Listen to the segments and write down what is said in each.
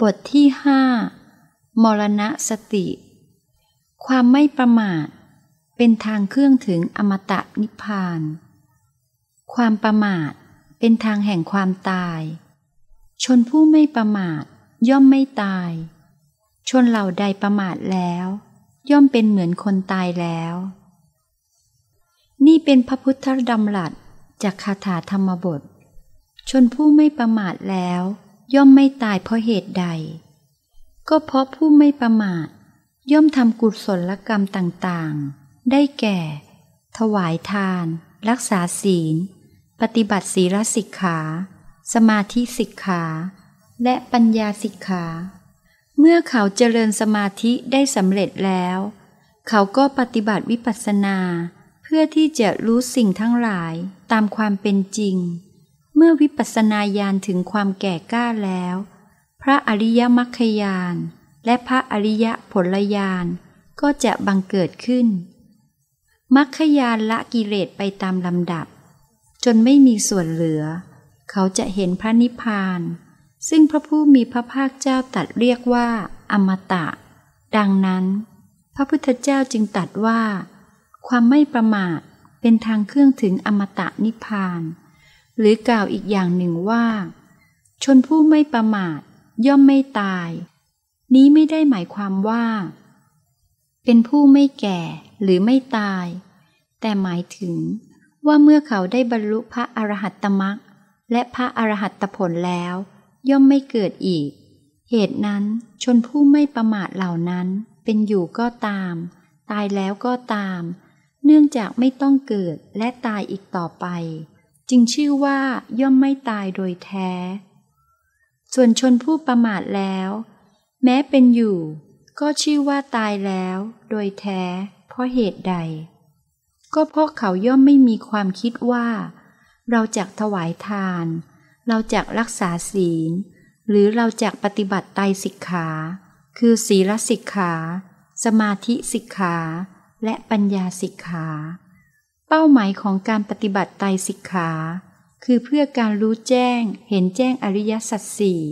บทที่ห้ามรณะสติ ความไม่ประมาท เป็นทางเครื่องถึงอมตะนิพพาน ความประมาทเป็นทางแห่งความตาย ชนผู้ไม่ประมาทย่อมไม่ตาย ชนเหล่าใดประมาทแล้ว ย่อมเป็นเหมือนคนตายแล้ว นี่เป็นพระพุทธดำรัสจากคาถาธรรมบท ชนผู้ไม่ประมาทแล้ว ย่อมไม่ตายเพราะเหตุใด ก็เพราะผู้ไม่ประมาท ย่อมทำกุศลกรรมต่างๆ ได้แก่ ถวายทาน รักษาศีล ปฏิบัติศีลสิกขา สมาธิสิกขา และปัญญาสิกขา เมื่อเขาเจริญสมาธิได้สำเร็จแล้ว เขาก็ปฏิบัติวิปัสสนา เพื่อที่จะรู้สิ่งทั้งหลายตามความเป็นจริง เมื่อวิปัสสนาญาณถึงความแก่กล้าแล้ว พระอริยมรรคญาณและพระอริยผลญาณก็จะบังเกิดขึ้น มรรคญาณละกิเลสไปตามลำดับ จนไม่มีส่วนเหลือ เขาจะเห็นพระนิพพาน ซึ่งพระผู้มีพระภาคเจ้าตัดเรียกว่า อมตะ ดังนั้น พระพุทธเจ้าจึงตัดว่า ความไม่ประมาทเป็นทางเครื่องถึงอมตะนิพพาน หรือกล่าวอีกอย่างหนึ่งว่า ชนผู้ไม่ประมาทย่อมไม่ตาย นี้ไม่ได้หมายความว่า เป็นผู้ไม่แก่หรือไม่ตาย แต่หมายถึงว่าเมื่อเขาได้บรรลุพระอรหัตตมรักและพระอรหัตตผลแล้ว ย่อมไม่เกิดอีก เหตุนั้นชนผู้ไม่ประมาทเหล่านั้น เป็นอยู่ก็ตาม ตายแล้วก็ตาม เนื่องจากไม่ต้องเกิดและตายอีกต่อไป จึงชื่อว่าย่อมไม่ตายโดยแท้ ส่วนชนผู้ประมาทแล้ว แม้เป็นอยู่ ก็ชื่อว่าตายแล้ว โดยแท้ เพราะเหตุใด ก็เพราะเขาย่อมไม่มีความคิดว่า เราจะถวายทาน เราจะรักษาศีล หรือเราจะปฏิบัติไตสิกขา คือศีลสิกขา สมาธิสิกขา และปัญญาสิกขา เป้าหมายของการปฏิบัติไตรสิกขา คือเพื่อการรู้แจ้งเห็นแจ้งอริยสัจสี่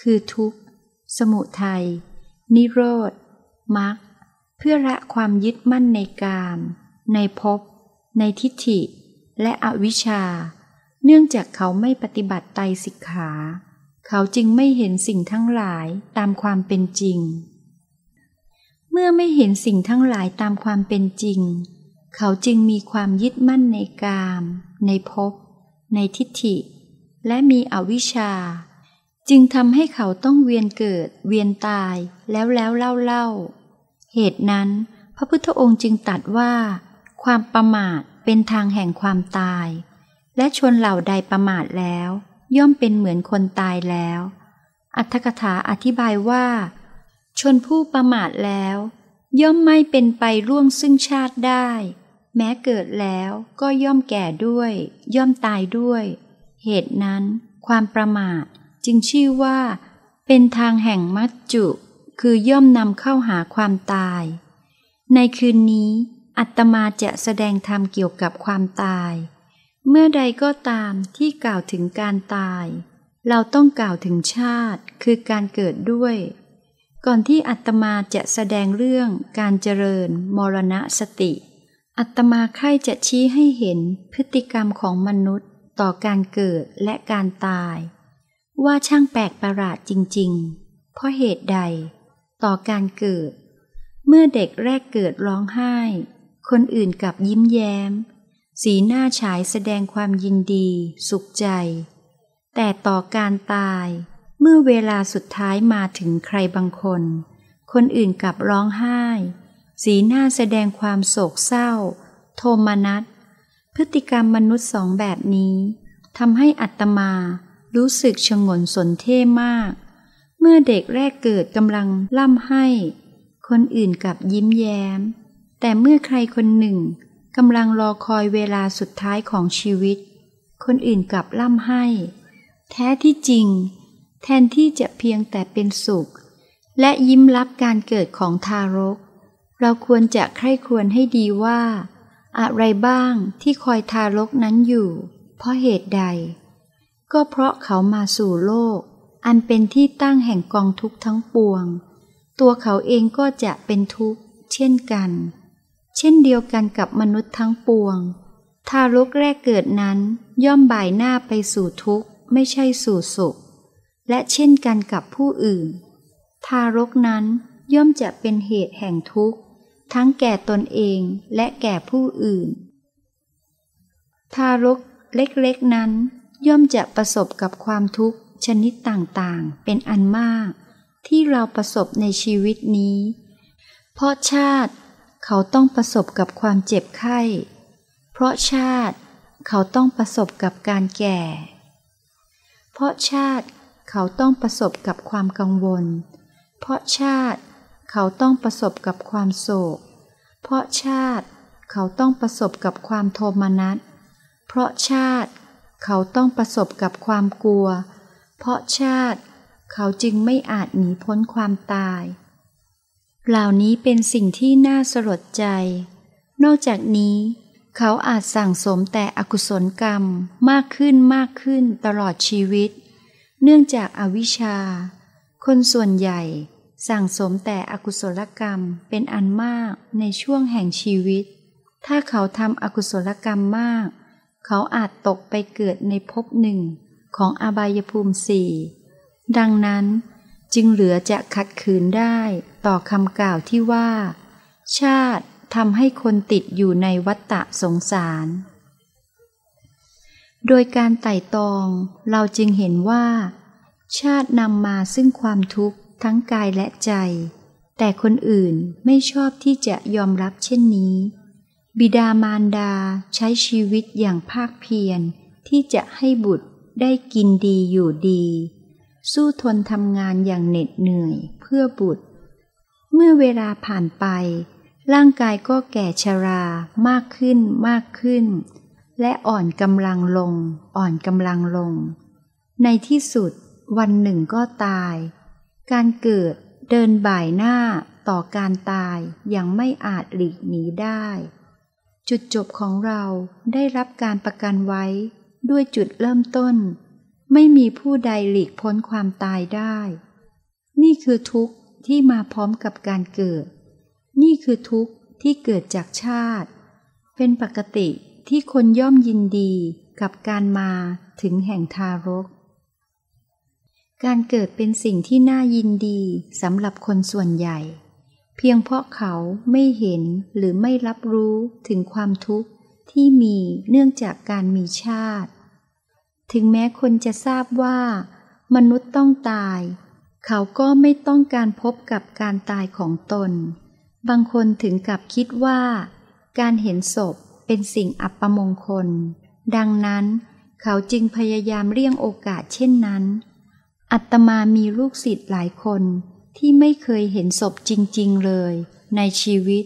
คือทุกข์ สมุทัย นิโรธมรรคเพื่อละความยึดมั่นในกาม ในภพ ในทิฏฐิ และอวิชชา เนื่องจากเขาไม่ปฏิบัติไตรสิกขา เขาจึงไม่เห็นสิ่งทั้งหลายตามความเป็นจริง เมื่อไม่เห็นสิ่งทั้งหลายตามความเป็นจริง เขาจึงมีความยึดมั่นในกาม ในภพ ในทิฏฐิ และมีอวิชชา จึงทำให้เขาต้องเวียนเกิด เวียนตายแล้วแล้วเล่าเล่า เหตุนั้น พระพุทธองค์จึงตัดว่า ความประมาทเป็นทางแห่งความตาย และชนเหล่าใดประมาทแล้ว ย่อมเป็นเหมือนคนตายแล้ว อัตถกถาอธิบายว่า ชนผู้ประมาทแล้ว ย่อมไม่เป็นไปร่วงซึ่งชาติได้ แม้เกิดแล้วก็ย่อมแก่ด้วย ย่อมตายด้วย เหตุนั้น ความประมาทจึงชื่อว่า เป็นทางแห่งมัจจุ คือย่อมนำเข้าหาความตาย ในคืนนี้อัตมาจะแสดงธรรมเกี่ยวกับความตาย เมื่อใดก็ตามที่กล่าวถึงการตาย เราต้องกล่าวถึงชาติคือการเกิดด้วย ก่อนที่อัตมาจะแสดงเรื่องการเจริญมรณะสติ อัตมาใคร่จะชี้ให้เห็นพฤติกรรมของมนุษย์ต่อการเกิดและการตาย ว่าช่างแปลกประหลาดจริง ๆ เพราะเหตุใด ต่อการเกิด เมื่อเด็กแรกเกิดร้องไห้ คนอื่นกลับยิ้มแย้ม สีหน้าฉายแสดงความยินดี สุขใจ แต่ต่อการตายเมื่อเวลาสุดท้ายมาถึงใครบางคน คนอื่นกลับร้องไห้ สีหน้าแสดงความโศกเศร้า โทมนัส พฤติกรรมมนุษย์สองแบบนี้ทำให้อัตมารู้สึกชงนสนเท่มาก เมื่อเด็กแรกเกิดกำลังล่ำให้ คนอื่นกับยิ้มแย้ม แต่เมื่อใครคนหนึ่งกำลังรอคอยเวลาสุดท้ายของชีวิต คนอื่นกับล่ำให้ แท้ที่จริง แทนที่จะเพียงแต่เป็นสุข และยิ้มรับการเกิดของทารก เราควรจะใคร่ควรให้ดีว่า อะไรบ้างที่คอยทารกนั้นอยู่ เพราะเหตุใด ก็เพราะเขามาสู่โลก อันเป็นที่ตั้งแห่งกองทุกข์ทั้งปวง ตัวเขาเองก็จะเป็นทุกข์เช่นกัน เช่นเดียวกันกับมนุษย์ทั้งปวง ทารกแรกเกิดนั้นย่อมบ่ายหน้าไปสู่ทุกข์ไม่ใช่สู่สุข และเช่นกันกับผู้อื่น ทารกนั้นย่อมจะเป็นเหตุแห่งทุกข์ ทั้งแก่ตนเองและแก่ผู้อื่น ทารกเล็กๆนั้น ย่อมจะประสบกับความทุกข์ชนิดต่างๆ เป็นอันมาก ที่เราประสบในชีวิตนี้ เพราะชาติเขาต้องประสบกับความเจ็บไข้ เพราะชาติเขาต้องประสบกับการแก่ เพราะชาติเขาต้องประสบกับความกังวล เพราะชาติ เขาต้องประสบกับความโศก เพราะชาติเขาต้องประสบกับความโทมนัส เพราะชาติเขาต้องประสบกับความกลัว เพราะชาติเขาจึงไม่อาจหนีพ้นความตาย เหล่านี้เป็นสิ่งที่น่าสลดใจ นอกจากนี้ เขาอาจสั่งสมแต่อกุศลกรรมมากขึ้นมากขึ้นตลอดชีวิต เนื่องจากอาวิชชา คนส่วนใหญ่ สั่งสมแต่อกุศลกรรมเป็นอันมากในช่วงแห่งชีวิต ถ้าเขาทำอกุศลกรรมมาก เขาอาจตกไปเกิดในภพหนึ่งของอบายภูมิสี่ดังนั้นจึงเหลือจะขัดขืนได้ต่อคำกล่าวที่ว่า ชาติทำให้คนติดอยู่ในวัฏฏะสงสาร โดยการไต่ตองเราจึงเห็นว่า ชาตินำมาซึ่งความทุกข์ ทั้งกายและใจ แต่คนอื่นไม่ชอบที่จะยอมรับเช่นนี้ บิดามารดาใช้ชีวิตอย่างภาคเพียรที่จะให้บุตรได้กินดีอยู่ดี สู้ทนทำงานอย่างเหน็ดเหนื่อยเพื่อบุตร เมื่อเวลาผ่านไป ร่างกายก็แก่ชรามากขึ้นมากขึ้น และอ่อนกำลังลง อ่อนกำลังลง ในที่สุดวันหนึ่งก็ตาย การเกิดเดินบ่ายหน้าต่อการตายอย่างไม่อาจหลีกหนีได้ จุดจบของเราได้รับการประกันไว้ด้วยจุดเริ่มต้น ไม่มีผู้ใดหลีกพ้นความตายได้ นี่คือทุกข์ที่มาพร้อมกับการเกิด นี่คือทุกข์ที่เกิดจากชาติ เป็นปกติที่คนย่อมยินดีกับการมาถึงแห่งทารก การเกิดเป็นสิ่งที่น่ายินดีสำหรับคนส่วนใหญ่ เพียงเพราะเขาไม่เห็นหรือไม่รับรู้ถึงความทุกข์ที่มีเนื่องจากการมีชาติ ถึงแม้คนจะทราบว่า มนุษย์ต้องตาย เขาก็ไม่ต้องการพบกับการตายของตน บางคนถึงกับคิดว่า การเห็นศพเป็นสิ่งอัปมงคล ดังนั้น เขาจึงพยายามเลี่ยงโอกาสเช่นนั้น อัตมามีลูกศิษย์หลายคนที่ไม่เคยเห็นศพจริง ๆ เลย ในชีวิต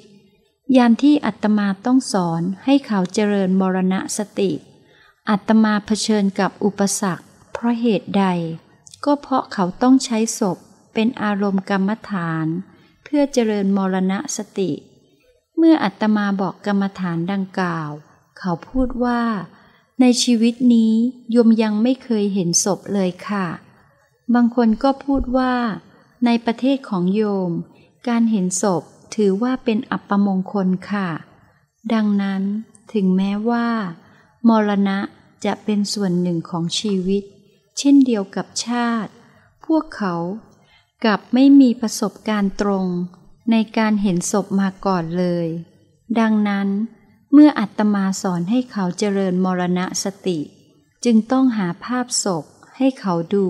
ยามที่อัตมาต้องสอนให้เขาเจริญมรณะสติ อัตมาเผชิญกับอุปสรรค เพราะเหตุใด ก็เพราะเขาต้องใช้ศพเป็นอารมณ์กรรมฐาน เพื่อเจริญมรณะสติ เมื่ออัตมาบอกกรรมฐานดังกล่าว เขาพูดว่า ในชีวิตนี้ยมยังไม่เคยเห็นศพเลยค่ะ บางคนก็พูดว่า ในประเทศของโยม การเห็นศพถือว่าเป็นอัปมงคลค่ะ ดังนั้นถึงแม้ว่า มรณะจะเป็นส่วนหนึ่งของชีวิต เช่นเดียวกับชาติ พวกเขากับไม่มีประสบการณ์ตรงในการเห็นศพมาก่อนเลย ดังนั้น เมื่ออัตมาสอนให้เขาเจริญมรณะสติ จึงต้องหาภาพศพให้เขาดู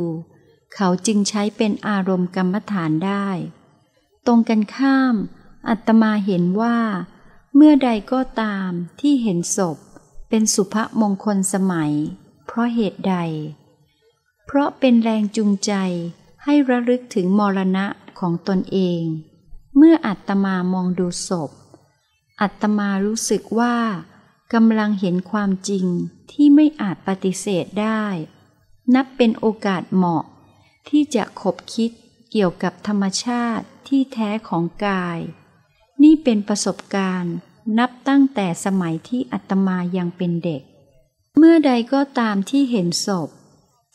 เขาจึงใช้เป็นอารมณ์กรรมฐานได้ ตรงกันข้าม อัตมาเห็นว่า เมื่อใดก็ตามที่เห็นศพ เป็นสุภมงคลสมัย เพราะเหตุใด เพราะเป็นแรงจูงใจให้ระลึกถึงมรณะของตนเอง เมื่ออัตมามองดูศพ อัตมารู้สึกว่ากำลังเห็นความจริงที่ไม่อาจปฏิเสธได้ นับเป็นโอกาสเหมาะ ที่จะคบคิดเกี่ยวกับธรรมชาติที่แท้ของกาย นี่เป็นประสบการณ์นับตั้งแต่สมัยที่อัตมายังเป็นเด็ก เมื่อใดก็ตามที่เห็นศพ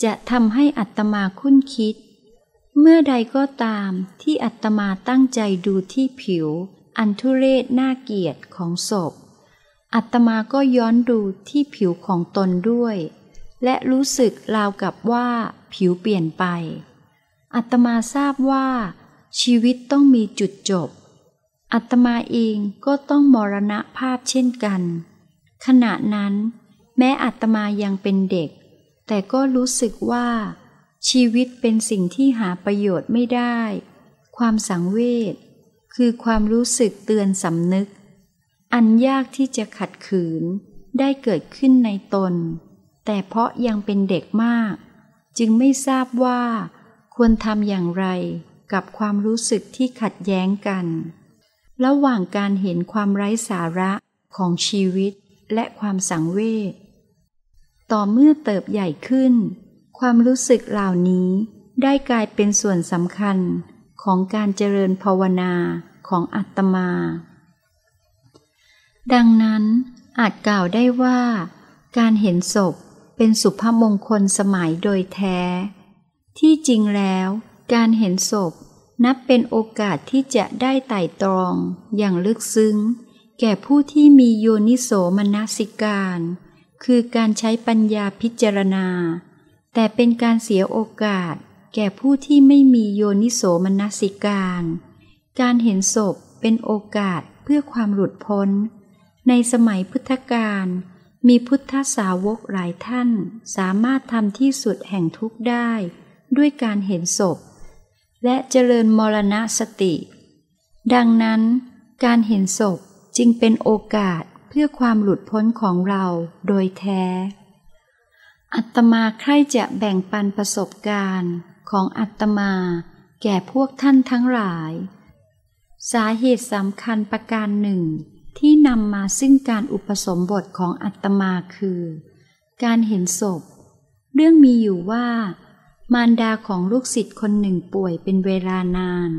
จะทำให้อัตมาคุ้นคิด เมื่อใดก็ตามที่อัตมาตั้งใจดูที่ผิว อันทุเรศน่าเกียดของศพ อัตมาก็ย้อนดูที่ผิวของตนด้วย และรู้สึกราวกับว่าผิวเปลี่ยนไป อัตมาทราบว่า ชีวิตต้องมีจุดจบ อัตมาเองก็ต้องมรณภาพเช่นกัน ขณะนั้น แม้อัตมายังเป็นเด็ก แต่ก็รู้สึกว่า ชีวิตเป็นสิ่งที่หาประโยชน์ไม่ได้ ความสังเวชคือความรู้สึกเตือนสำนึก อันยากที่จะขัดขืนได้เกิดขึ้นในตน แต่เพราะยังเป็นเด็กมาก จึงไม่ทราบว่า ควรทำอย่างไรกับความรู้สึกที่ขัดแย้งกัน ระหว่างการเห็นความไร้สาระของชีวิตและความสังเวชต่อเมื่อเติบใหญ่ขึ้น ความรู้สึกเหล่านี้ได้กลายเป็นส่วนสำคัญของการเจริญภาวนาของอัตมา ดังนั้นอาจกล่าวได้ว่า การเห็นศพ เป็นสุภมงคลสมัยโดยแท้ ที่จริงแล้วการเห็นศพนับเป็นโอกาสที่จะได้ไต่ตรองอย่างลึกซึ้ง แก่ผู้ที่มีโยนิโสมนสิการ คือการใช้ปัญญาพิจารณา แต่เป็นการเสียโอกาส แก่ผู้ที่ไม่มีโยนิโสมนสิการ การเห็นศพเป็นโอกาสเพื่อความหลุดพ้น ในสมัยพุทธกาล มีพุทธสาวกหลายท่านสามารถทำที่สุดแห่งทุกข์ได้ ด้วยการเห็นศพ และเจริญมรณสติ ดังนั้นการเห็นศพจึงเป็นโอกาสเพื่อความหลุดพ้นของเราโดยแท้ อัตมาใคร่จะแบ่งปันประสบการณ์ของอัตมาแก่พวกท่านทั้งหลาย สาเหตุสำคัญประการหนึ่ง ที่นำมาซึ่งการอุปสมบทของอัตมาคือ การเห็นศพ เรื่องมีอยู่ว่า มารดาของลูกศิษย์คนหนึ่งป่วยเป็นเวลานาน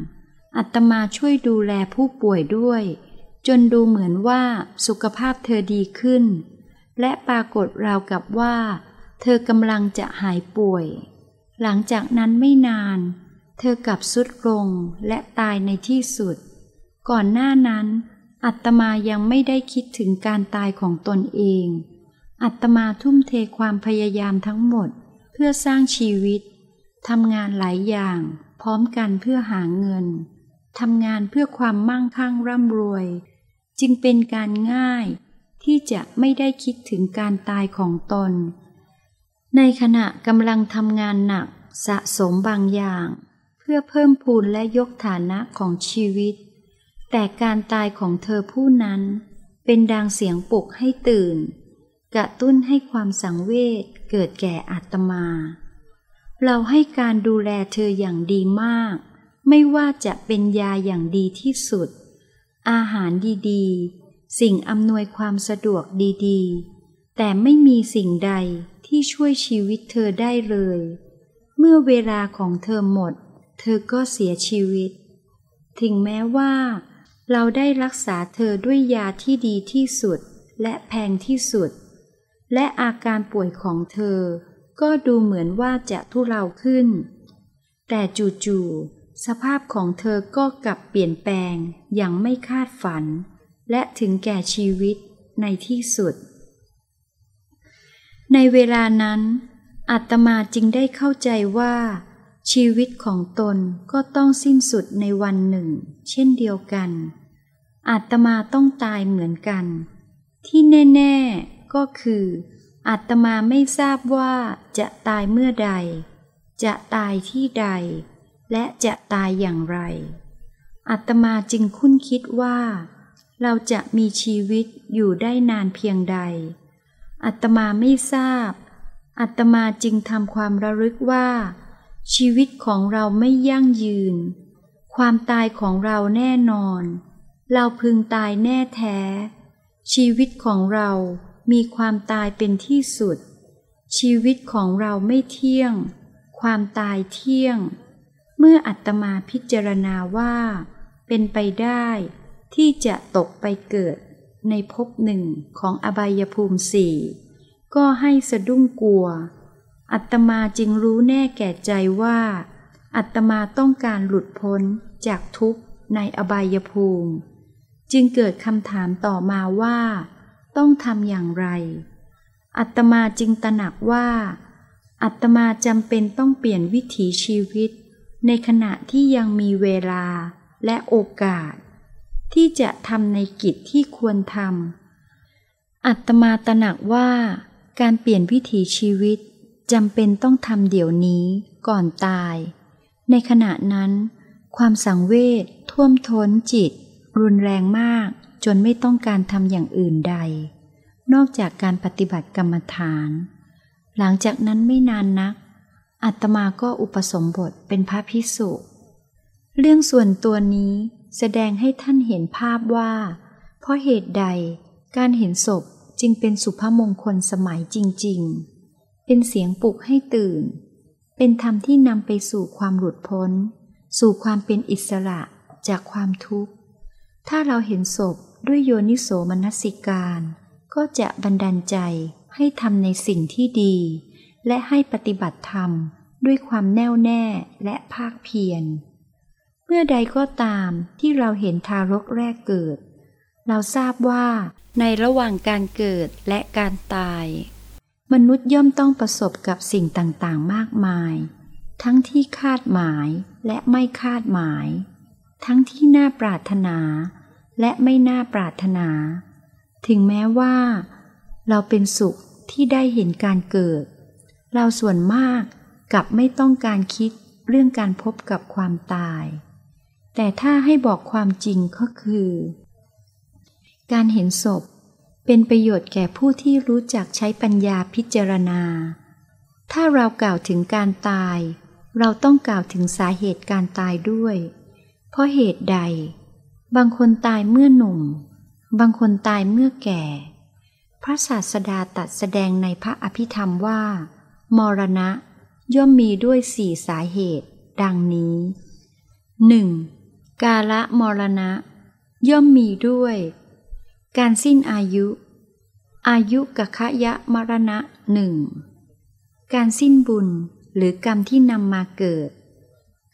อัตมาช่วยดูแลผู้ป่วยด้วย จนดูเหมือนว่าสุขภาพเธอดีขึ้น และปรากฏราวกับว่า เธอกำลังจะหายป่วย หลังจากนั้นไม่นาน เธอกลับสุดลงและตายในที่สุด ก่อนหน้านั้น อัตมายังไม่ได้คิดถึงการตายของตนเอง อัตมาทุ่มเทความพยายามทั้งหมด เพื่อสร้างชีวิต ทำงานหลายอย่าง พร้อมกันเพื่อหาเงิน ทำงานเพื่อความมั่งคั่งร่ำรวย จึงเป็นการง่าย ที่จะไม่ได้คิดถึงการตายของตน ในขณะกำลังทำงานหนักสะสมบางอย่าง เพื่อเพิ่มพูนและยกฐานะของชีวิต แต่การตายของเธอผู้นั้นเป็นดังเสียงปลุกให้ตื่น กระตุ้นให้ความสังเวชเกิดแก่อาตมา เราให้การดูแลเธออย่างดีมาก ไม่ว่าจะเป็นยาอย่างดีที่สุด อาหารดีๆ สิ่งอำนวยความสะดวกดีๆ แต่ไม่มีสิ่งใดที่ช่วยชีวิตเธอได้เลย เมื่อเวลาของเธอหมด เธอก็เสียชีวิต ถึงแม้ว่า เราได้รักษาเธอด้วยยาที่ดีที่สุดและแพงที่สุด และอาการป่วยของเธอ ก็ดูเหมือนว่าจะทุเลาขึ้น แต่จู่ๆสภาพของเธอก็กลับเปลี่ยนแปลงอย่างไม่คาดฝัน และถึงแก่ชีวิตในที่สุด ในเวลานั้นอาตมาจึงได้เข้าใจว่า ชีวิตของตนก็ต้องสิ้นสุดในวันหนึ่ง เช่นเดียวกัน อาตมาต้องตายเหมือนกัน ที่แน่ ๆ ก็คืออาตมาไม่ทราบว่าจะตายเมื่อใด จะตายที่ใด และจะตายอย่างไรอาตมาจึงคุ้นคิดว่า เราจะมีชีวิตอยู่ได้นานเพียงใดอัตมาไม่ทราบอัตมาจึงทำความระลึกว่า ชีวิตของเราไม่ยั่งยืน ความตายของเราแน่นอน เราพึงตายแน่แท้ ชีวิตของเรามีความตายเป็นที่สุด ชีวิตของเราไม่เที่ยง ความตายเที่ยง เมื่ออัตมาพิจารณาว่า เป็นไปได้ที่จะตกไปเกิดในภพหนึ่งของอบายภูมิสี่ก็ให้สะดุ้งกลัว อัตมาจึงรู้แน่แก่ใจว่า อัตมาต้องการหลุดพ้นจากทุกข์ในอบายภูมิ จึงเกิดคำถามต่อมาว่า ต้องทำอย่างไร อัตมาจึงตระหนักว่า อัตมาจำเป็นต้องเปลี่ยนวิถีชีวิต ในขณะที่ยังมีเวลาและโอกาส ที่จะทำในกิจที่ควรทำอัตมาตระหนักว่า การเปลี่ยนวิถีชีวิตจำเป็นต้องทำเดี๋ยวนี้ก่อนตาย ในขณะนั้น ความสังเวชท่วมท้นจิต รุนแรงมากจนไม่ต้องการทำอย่างอื่นใด นอกจากการปฏิบัติกรรมฐาน หลังจากนั้นไม่นานนัก อัตมาก็อุปสมบทเป็นพระพิสุเรื่องส่วนตัวนี้แสดงให้ท่านเห็นภาพว่า เพราะเหตุใดการเห็นศพจึงเป็นสุภมงคลสมัยจริง ๆ เป็นเสียงปลุกให้ตื่น เป็นธรรมที่นำไปสู่ความหลุดพ้น สู่ความเป็นอิสระจากความทุกข์ ถ้าเราเห็นศพด้วยโยนิโสมนสิการ ก็จะบันดาลใจให้ทำในสิ่งที่ดี และให้ปฏิบัติธรรมด้วยความแน่วแน่และภาคเพียร เมื่อใดก็ตามที่เราเห็นทารกแรกเกิด เราทราบว่า ในระหว่างการเกิดและการตาย มนุษย์ย่อมต้องประสบกับสิ่งต่างๆ มากมาย ทั้งที่คาดหมายและไม่คาดหมาย ทั้งที่น่าปรารถนา และไม่น่าปรารถนา ถึงแม้ว่า เราเป็นสุขที่ได้เห็นการเกิด เราส่วนมากกับไม่ต้องการคิดเรื่องการพบกับความตาย แต่ถ้าให้บอกความจริงก็คือ การเห็นศพเป็นประโยชน์แก่ผู้ที่รู้จักใช้ปัญญาพิจารณา ถ้าเรากล่าวถึงการตาย เราต้องกล่าวถึงสาเหตุการตายด้วย เพราะเหตุใด บางคนตายเมื่อหนุ่ม บางคนตายเมื่อแก่ พระศาสดาตัดแสดงในพระอภิธรรมว่า มรณะย่อมมีด้วยสี่สาเหตุ ดังนี้ 1. กาละมรณะ ย่อมมีด้วย การสิ้นอายุ อายุกะขยะมรณะหนึ่งการสิ้นบุญหรือกรรมที่นำมาเกิด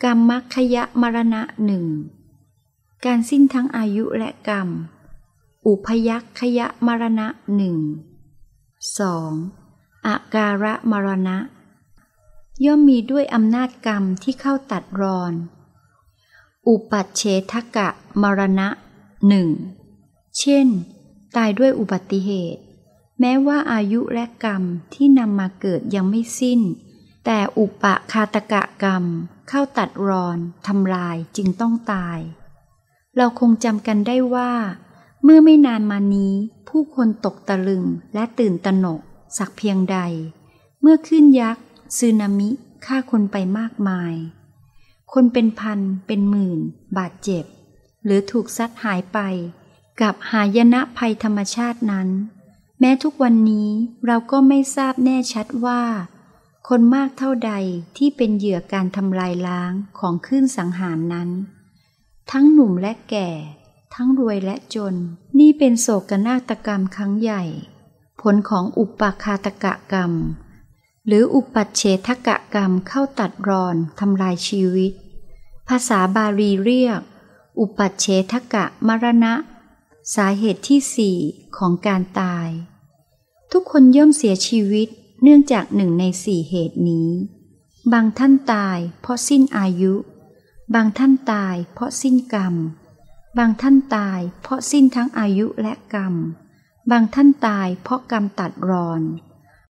กรรมมัคคยะมรณะหนึ่งการสิ้นทั้งอายุและกรรม อุพยัคขยะมรณะหนึ่งสองอาการะมรณะ ย่อมมีด้วยอำนาจกรรมที่เข้าตัดรอน อุปัชเชทกะมรณะหนึ่งเช่น ตายด้วยอุบัติเหตุ แม้ว่าอายุและกรรมที่นำมาเกิดยังไม่สิ้น แต่อุปคาตกะกรรมเข้าตัดรอนทำลายจึงต้องตาย เราคงจำกันได้ว่า เมื่อไม่นานมานี้ผู้คนตกตะลึงและตื่นตระหนกสักเพียงใด เมื่อขึ้นยักษ์ซึนามิฆ่าคนไปมากมาย คนเป็นพันเป็นหมื่น บาดเจ็บ หรือถูกซัดหายไป กับหายนะภัยธรรมชาตินั้น แม้ทุกวันนี้เราก็ไม่ทราบแน่ชัดว่า คนมากเท่าใดที่เป็นเหยื่อการทำลายล้างของคลื่นสังหารนั้น ทั้งหนุ่มและแก่ ทั้งรวยและจน นี่เป็นโศกนาฏกรรมครั้งใหญ่ ผลของอุปาคาตกะกรรม หรืออุปัชเฉทกะกรรมเข้าตัดรอนทำลายชีวิต ภาษาบาลีเรียก อุปัชเฉทกะมรณะ สาเหตุที่สี่ของการตาย ทุกคนย่อมเสียชีวิต เนื่องจากหนึ่งในสี่เหตุนี้ บางท่านตายเพราะสิ้นอายุ บางท่านตายเพราะสิ้นกรรม บางท่านตายเพราะสิ้นทั้งอายุและกรรม บางท่านตายเพราะกรรมตัดรอน